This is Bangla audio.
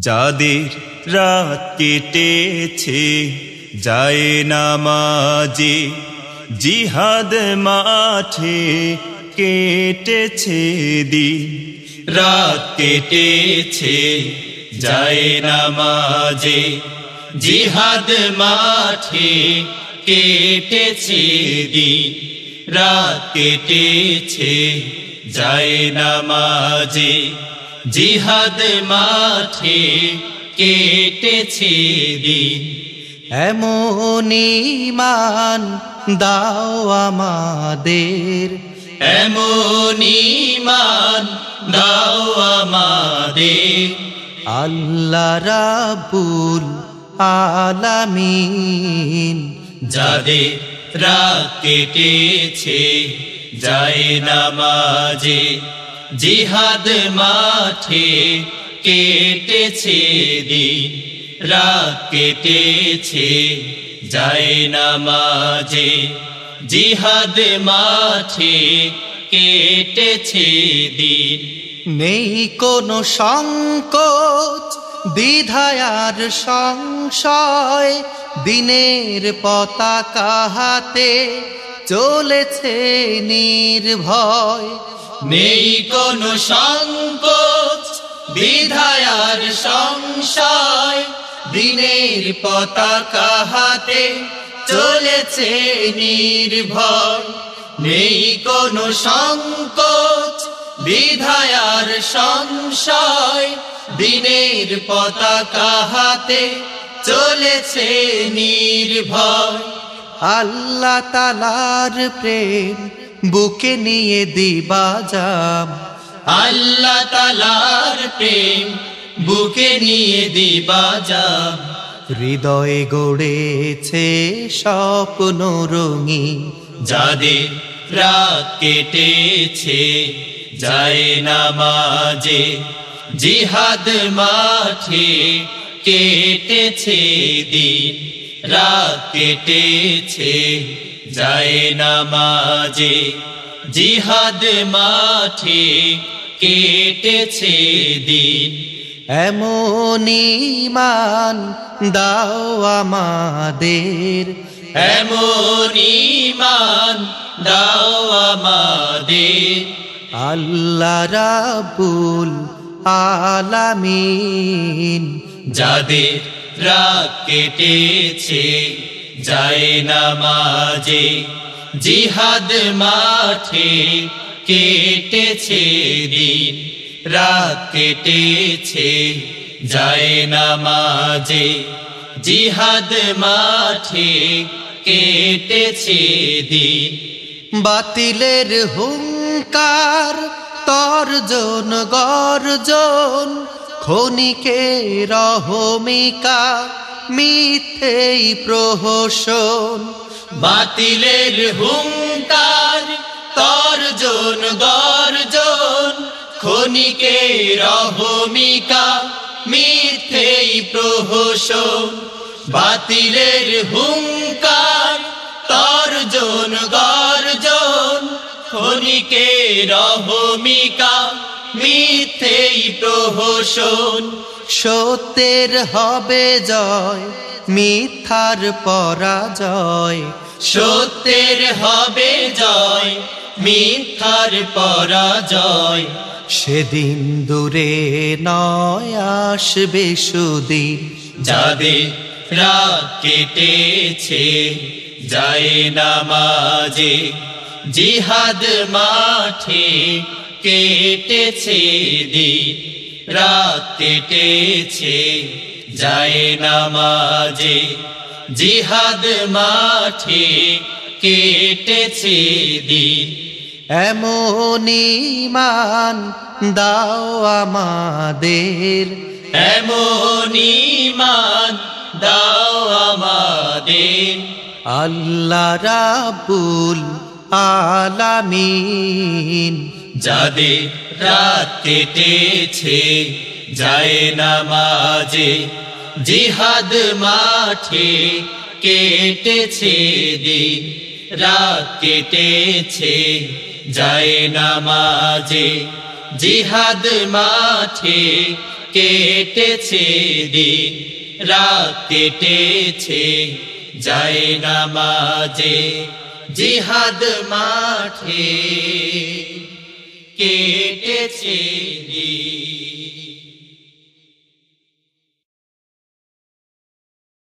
যাদের রাত কেটেছে, যায় নামাজে, জিহাদ মাঠে কেটেছে দিন। রাত কেটেছে, যায় নামাজে, জিহাদ মাঠে কেটেছে দিন। রাত কেটেছে, যায় নামাজে জিহাদ মাঠে কেটেছে দিন। এমন ইমান দাও আমাদের। এমন ইমান দাও আমাদের। আল্লাহ রাবুল আলামিন। যাদের রাত কেটেছে যায় নামাজে জিহাদ মাঠে কেটেছে দিন, রাত কেটেছে, যায় নামাজে। জিহাদ মাঠে কেটেছে দিন, নেই কোনো সংকোচ দ্বিধায়ার সংশয়। দিনের পতাকা হাতে চলেছে নির্ভয়। নেই কোনো সংকোচ, বিধায়ার সংশয়, দিনের পতাকা হাতে চলেছে নির্ভয় নেই কোনো সংকোচ, বিধায়ার সংশয়, দিনের পতাকা হাতে চলেছে নির্ভয় আল্লাহ তালার প্রেম বুকে নিয়ে দিবা যাম আল্লাহ তালার প্রেম বুকে নিয়ে দিবা যাব হৃদয়ে গড়েছে স্বপ্ন রঙিন। যাদের রাত কেটেছে যায় নামাজে জিহাদ মাঠে কেটেছে দিন রাত কেটেছে। যায় নামাজে জিহাদ মাঠে কেটেছে দিন। এমন ইমান দাও আমাদের। এমন ইমান দাও আমাদের। আল্লাহ রাবুল আলামিন। যাদের রাত কেটেছে যায় নামাজে, জিহাদ মাঠে কেটেছে দিন, রাত কেটেছে, যায় নামাজে, জিহাদ মাঠে কেটেছে দিন। বাতিলের হুঙ্কার, তর্জন গর্জন খনিকে রহমিকা মিথ্যেই প্রহসন। বাতিলের হুঙ্কার, তর্জন, গর্জন। খনিকে রহমিকা মিথ্যেই প্রহসন। বাতিলের হুঙ্কার, তর্জন, গর্জন। খনিকে রহমিকা মিথ্যেই প্রহসন। সত্যের হবে জয় মিথ্যার পরাজয়। সত্যের হবে জয় মিথ্যার পরাজয়। সেদিন দূরে নয় আসবে সুদিন, যাদের রাত কেটেছে, যায় না নামাজে। জিহাদ মাঠে কেটেছে দিন রাত কেটেছে যায় নামাজে। জিহাদ মাঠে কেটেছে দিন। এমন ইমান দাও আমাদের। এমন ইমান দাও আমাদের। আল্লাহ রাবুল আলামিন যাদের রাত কেটেছে, যায় নামাজে। জিহাদ মাঠে কেটেছে দিন, রাত কেটেছে, যায় নামাজে। জিহাদ মাঠে কেটেছে দিন, রাত কেটেছে, যায় নামাজে। জিহাদ মাঠে কেটেছে দিন।